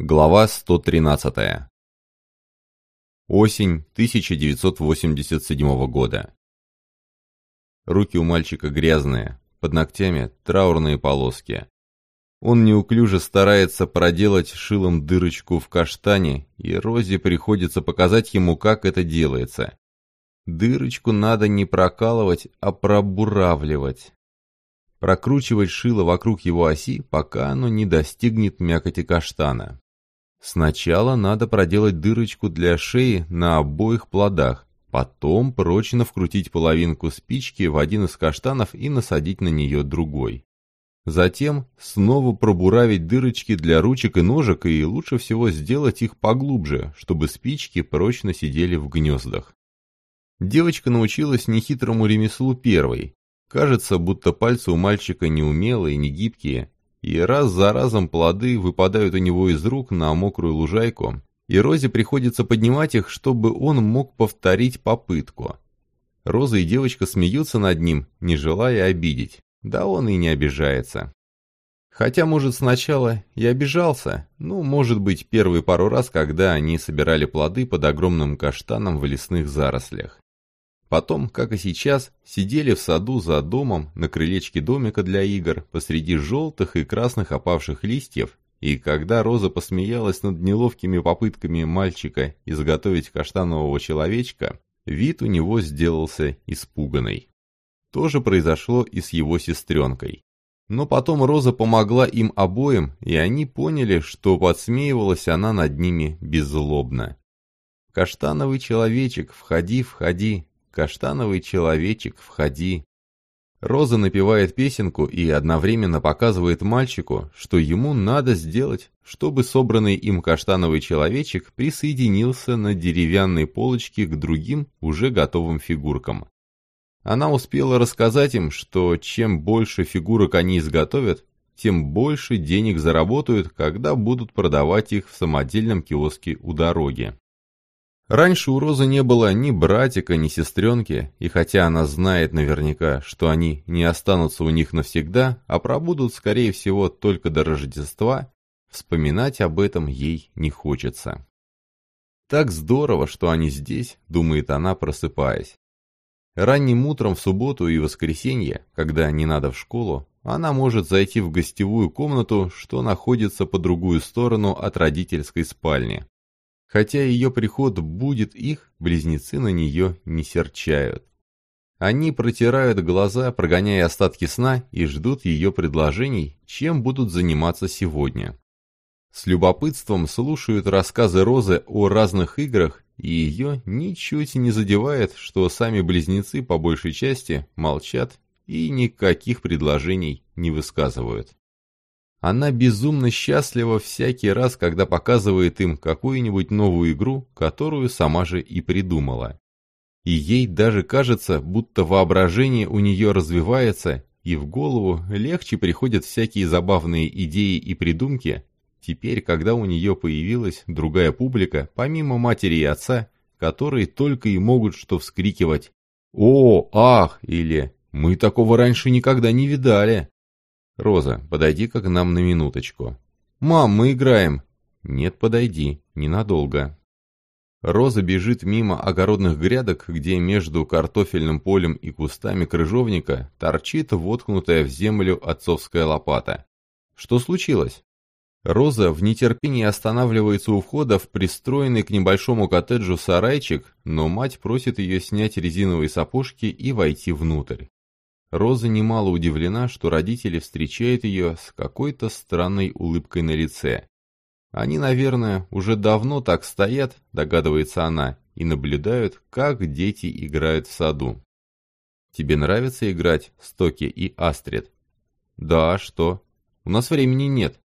Глава 113. Осень 1987 года. Руки у мальчика грязные, под ногтями траурные полоски. Он неуклюже старается проделать шилом дырочку в каштане, и Розе приходится показать ему, как это делается. Дырочку надо не прокалывать, а пробуравливать. Прокручивать шило вокруг его оси, пока оно не достигнет мякоти каштана. Сначала надо проделать дырочку для шеи на обоих плодах, потом прочно вкрутить половинку спички в один из каштанов и насадить на нее другой. Затем снова пробуравить дырочки для ручек и ножек и лучше всего сделать их поглубже, чтобы спички прочно сидели в гнездах. Девочка научилась нехитрому ремеслу первой. Кажется, будто пальцы у мальчика неумелые, не гибкие, и раз за разом плоды выпадают у него из рук на мокрую лужайку, и Розе приходится поднимать их, чтобы он мог повторить попытку. Роза и девочка смеются над ним, не желая обидеть, да он и не обижается. Хотя, может, сначала и обижался, ну, может быть, первые пару раз, когда они собирали плоды под огромным каштаном в лесных зарослях. Потом, как и сейчас, сидели в саду за домом на крылечке домика для игр посреди желтых и красных опавших листьев, и когда Роза посмеялась над неловкими попытками мальчика изготовить каштанового человечка, вид у него сделался испуганный. То же произошло и с его сестренкой. Но потом Роза помогла им обоим, и они поняли, что подсмеивалась она над ними беззлобно. «Каштановый человечек, входи, входи, Каштановый человечек, входи. Роза напевает песенку и одновременно показывает мальчику, что ему надо сделать, чтобы собранный им каштановый человечек присоединился на деревянной полочке к другим уже готовым фигуркам. Она успела рассказать им, что чем больше фигурок они изготовят, тем больше денег заработают, когда будут продавать их в самодельном киоске у дороги. Раньше у Розы не было ни братика, ни сестренки, и хотя она знает наверняка, что они не останутся у них навсегда, а пробудут, скорее всего, только до Рождества, вспоминать об этом ей не хочется. Так здорово, что они здесь, думает она, просыпаясь. Ранним утром в субботу и воскресенье, когда не надо в школу, она может зайти в гостевую комнату, что находится по другую сторону от родительской спальни. Хотя ее приход будет их, близнецы на нее не серчают. Они протирают глаза, прогоняя остатки сна, и ждут ее предложений, чем будут заниматься сегодня. С любопытством слушают рассказы Розы о разных играх, и ее ничуть не задевает, что сами близнецы по большей части молчат и никаких предложений не высказывают. Она безумно счастлива всякий раз, когда показывает им какую-нибудь новую игру, которую сама же и придумала. И ей даже кажется, будто воображение у нее развивается, и в голову легче приходят всякие забавные идеи и придумки, теперь, когда у нее появилась другая публика, помимо матери и отца, которые только и могут что вскрикивать «О, ах!» или «Мы такого раньше никогда не видали!» «Роза, подойди-ка к нам на минуточку». «Мам, мы играем». «Нет, подойди, ненадолго». Роза бежит мимо огородных грядок, где между картофельным полем и кустами крыжовника торчит воткнутая в землю отцовская лопата. Что случилось? Роза в нетерпении останавливается у входа в пристроенный к небольшому коттеджу сарайчик, но мать просит ее снять резиновые сапожки и войти внутрь. Роза немало удивлена, что родители встречают ее с какой-то странной улыбкой на лице. Они, наверное, уже давно так стоят, догадывается она, и наблюдают, как дети играют в саду. «Тебе нравится играть с Токи и Астрид?» «Да, а что? У нас времени нет».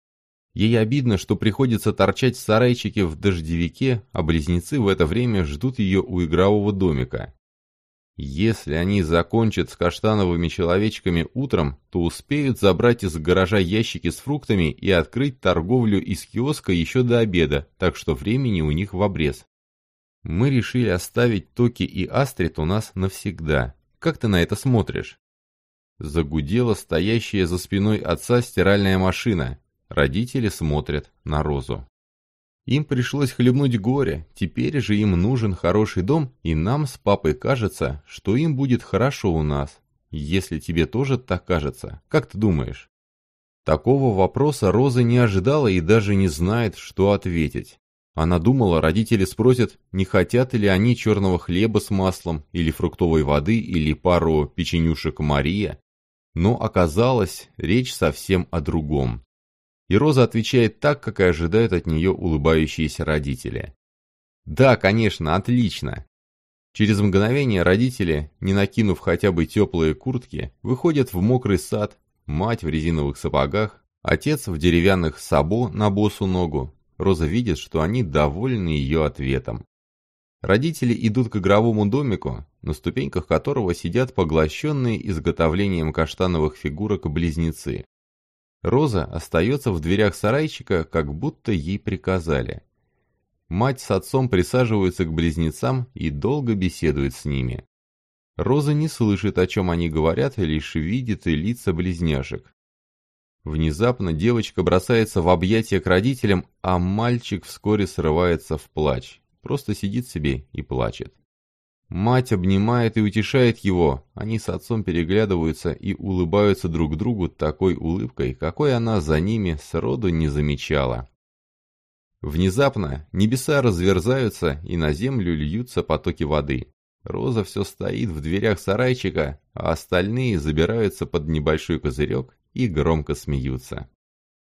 Ей обидно, что приходится торчать в сарайчике в дождевике, а близнецы в это время ждут ее у игрового домика. Если они закончат с каштановыми человечками утром, то успеют забрать из гаража ящики с фруктами и открыть торговлю из киоска еще до обеда, так что времени у них в обрез. Мы решили оставить Токи и Астрид у нас навсегда. Как ты на это смотришь? Загудела стоящая за спиной отца стиральная машина. Родители смотрят на Розу. Им пришлось хлебнуть горе, теперь же им нужен хороший дом, и нам с папой кажется, что им будет хорошо у нас. Если тебе тоже так кажется, как ты думаешь?» Такого вопроса Роза не ожидала и даже не знает, что ответить. Она думала, родители спросят, не хотят ли они черного хлеба с маслом, или фруктовой воды, или пару печенюшек Мария. Но оказалось, речь совсем о другом. И Роза отвечает так, как и ожидают от нее улыбающиеся родители. «Да, конечно, отлично!» Через мгновение родители, не накинув хотя бы теплые куртки, выходят в мокрый сад, мать в резиновых сапогах, отец в деревянных сабо на босу ногу, Роза видит, что они довольны ее ответом. Родители идут к игровому домику, на ступеньках которого сидят поглощенные изготовлением каштановых фигурок близнецы. Роза остается в дверях сарайчика, как будто ей приказали. Мать с отцом присаживаются к близнецам и долго беседуют с ними. Роза не слышит, о чем они говорят, лишь видит и лица близняшек. Внезапно девочка бросается в объятия к родителям, а мальчик вскоре срывается в плач. Просто сидит себе и плачет. Мать обнимает и утешает его. Они с отцом переглядываются и улыбаются друг другу такой улыбкой, какой она за ними сроду не замечала. Внезапно небеса разверзаются, и на землю льются потоки воды. Роза все стоит в дверях сарайчика, а остальные забираются под небольшой козырек и громко смеются.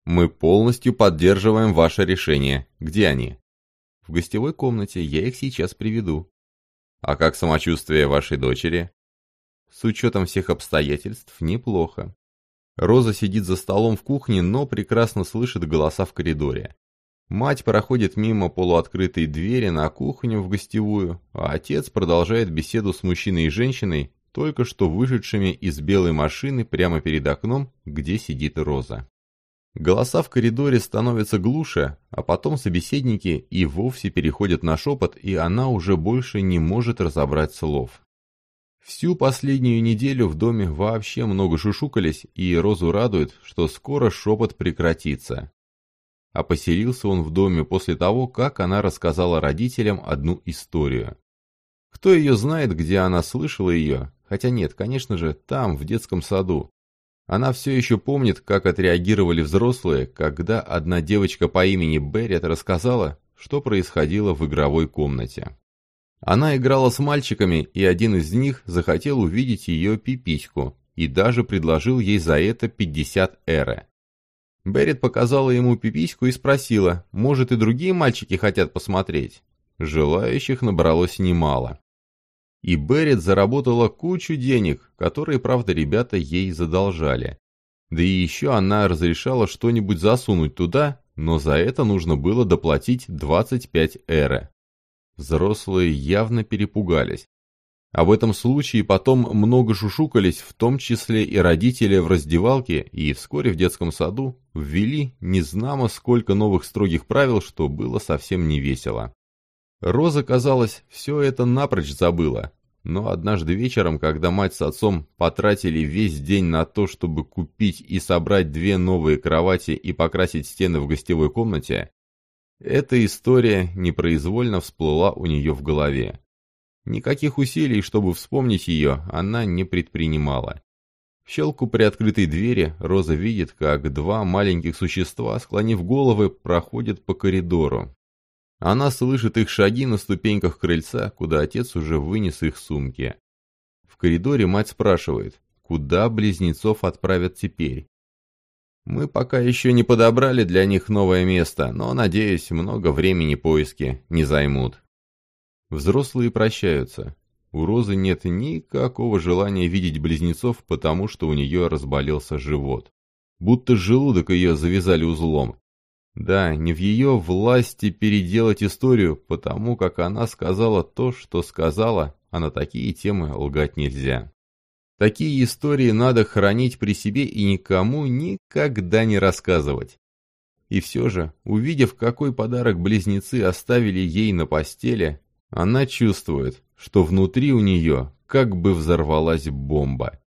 «Мы полностью поддерживаем ваше решение. Где они?» «В гостевой комнате. Я их сейчас приведу». «А как самочувствие вашей дочери?» «С учетом всех обстоятельств, неплохо». Роза сидит за столом в кухне, но прекрасно слышит голоса в коридоре. Мать проходит мимо полуоткрытой двери на кухню в гостевую, а отец продолжает беседу с мужчиной и женщиной, только что вышедшими из белой машины прямо перед окном, где сидит Роза. Голоса в коридоре становятся глуше, а потом собеседники и вовсе переходят на шепот, и она уже больше не может разобрать слов. Всю последнюю неделю в доме вообще много шушукались, и Розу радует, что скоро шепот прекратится а поселился он в доме после того, как она рассказала родителям одну историю. Кто ее знает, где она слышала ее? Хотя нет, конечно же, там, в детском саду. Она все еще помнит, как отреагировали взрослые, когда одна девочка по имени Беррит рассказала, что происходило в игровой комнате. Она играла с мальчиками, и один из них захотел увидеть ее пипиську и даже предложил ей за это 50 эры. Берет показала ему пипиську и спросила, может и другие мальчики хотят посмотреть. Желающих набралось немало. И Берет заработала кучу денег, которые, правда, ребята ей задолжали. Да и еще она разрешала что-нибудь засунуть туда, но за это нужно было доплатить 25 эры. Взрослые явно перепугались. Об этом случае потом много шушукались, в том числе и родители в раздевалке, и вскоре в детском саду ввели незнамо сколько новых строгих правил, что было совсем не весело. Роза, казалось, все это напрочь забыла, но однажды вечером, когда мать с отцом потратили весь день на то, чтобы купить и собрать две новые кровати и покрасить стены в гостевой комнате, эта история непроизвольно всплыла у нее в голове. Никаких усилий, чтобы вспомнить ее, она не предпринимала. В щелку при открытой двери Роза видит, как два маленьких существа, склонив головы, проходят по коридору. Она слышит их шаги на ступеньках крыльца, куда отец уже вынес их сумки. В коридоре мать спрашивает, куда близнецов отправят теперь. Мы пока еще не подобрали для них новое место, но, надеюсь, много времени поиски не займут. Взрослые прощаются. У Розы нет никакого желания видеть близнецов, потому что у нее разболелся живот. Будто желудок ее завязали узлом. Да, не в ее власти переделать историю, потому как она сказала то, что сказала, а на такие темы лгать нельзя. Такие истории надо хранить при себе и никому никогда не рассказывать. И все же, увидев, какой подарок близнецы оставили ей на постели, она чувствует, что внутри у нее как бы взорвалась бомба.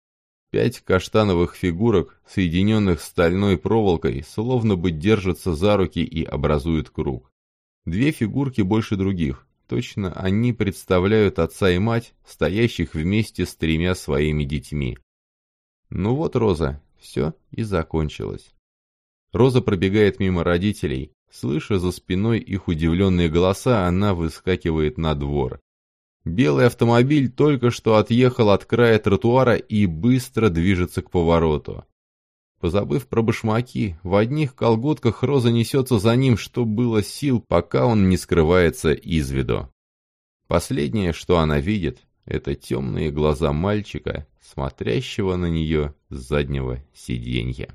Пять каштановых фигурок, соединенных стальной проволокой, словно бы держатся за руки и образуют круг. Две фигурки больше других. Точно они представляют отца и мать, стоящих вместе с тремя своими детьми. Ну вот, Роза, все и закончилось. Роза пробегает мимо родителей. Слыша за спиной их удивленные голоса, она выскакивает на двор. Белый автомобиль только что отъехал от края тротуара и быстро движется к повороту. Позабыв про башмаки, в одних колготках Роза несется за ним, что было сил, пока он не скрывается из виду. Последнее, что она видит, это темные глаза мальчика, смотрящего на нее с заднего сиденья.